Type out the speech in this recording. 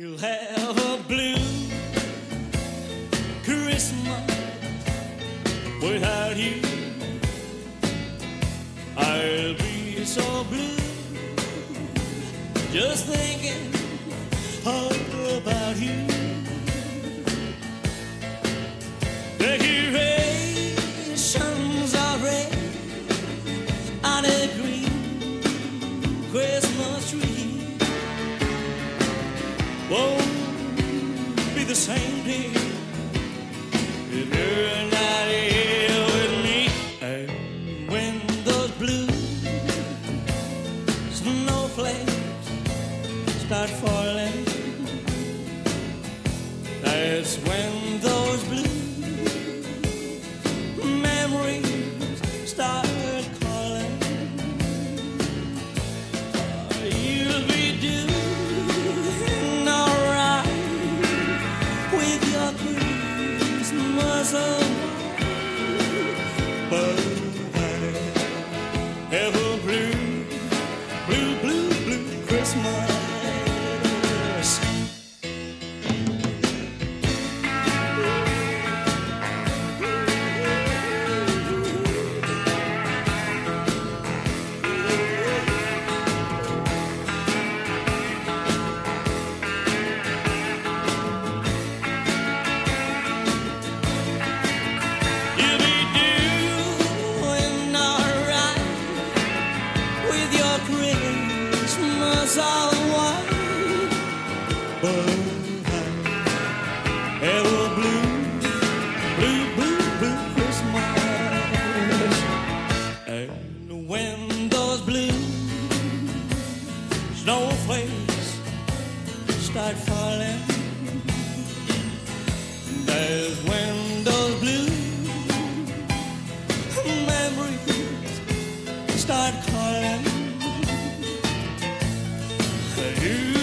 You'll have a blue Christmas without you. I'll be so blue just thinking about you. Won't be the same day if you're not here with me. And when those blue snowflakes start falling, that's when Away. But I have Christmas all white, but I have blue, blue, blue, blue Christmas. And when those blue snowflakes start falling. That's when those blue memories start calling. You'll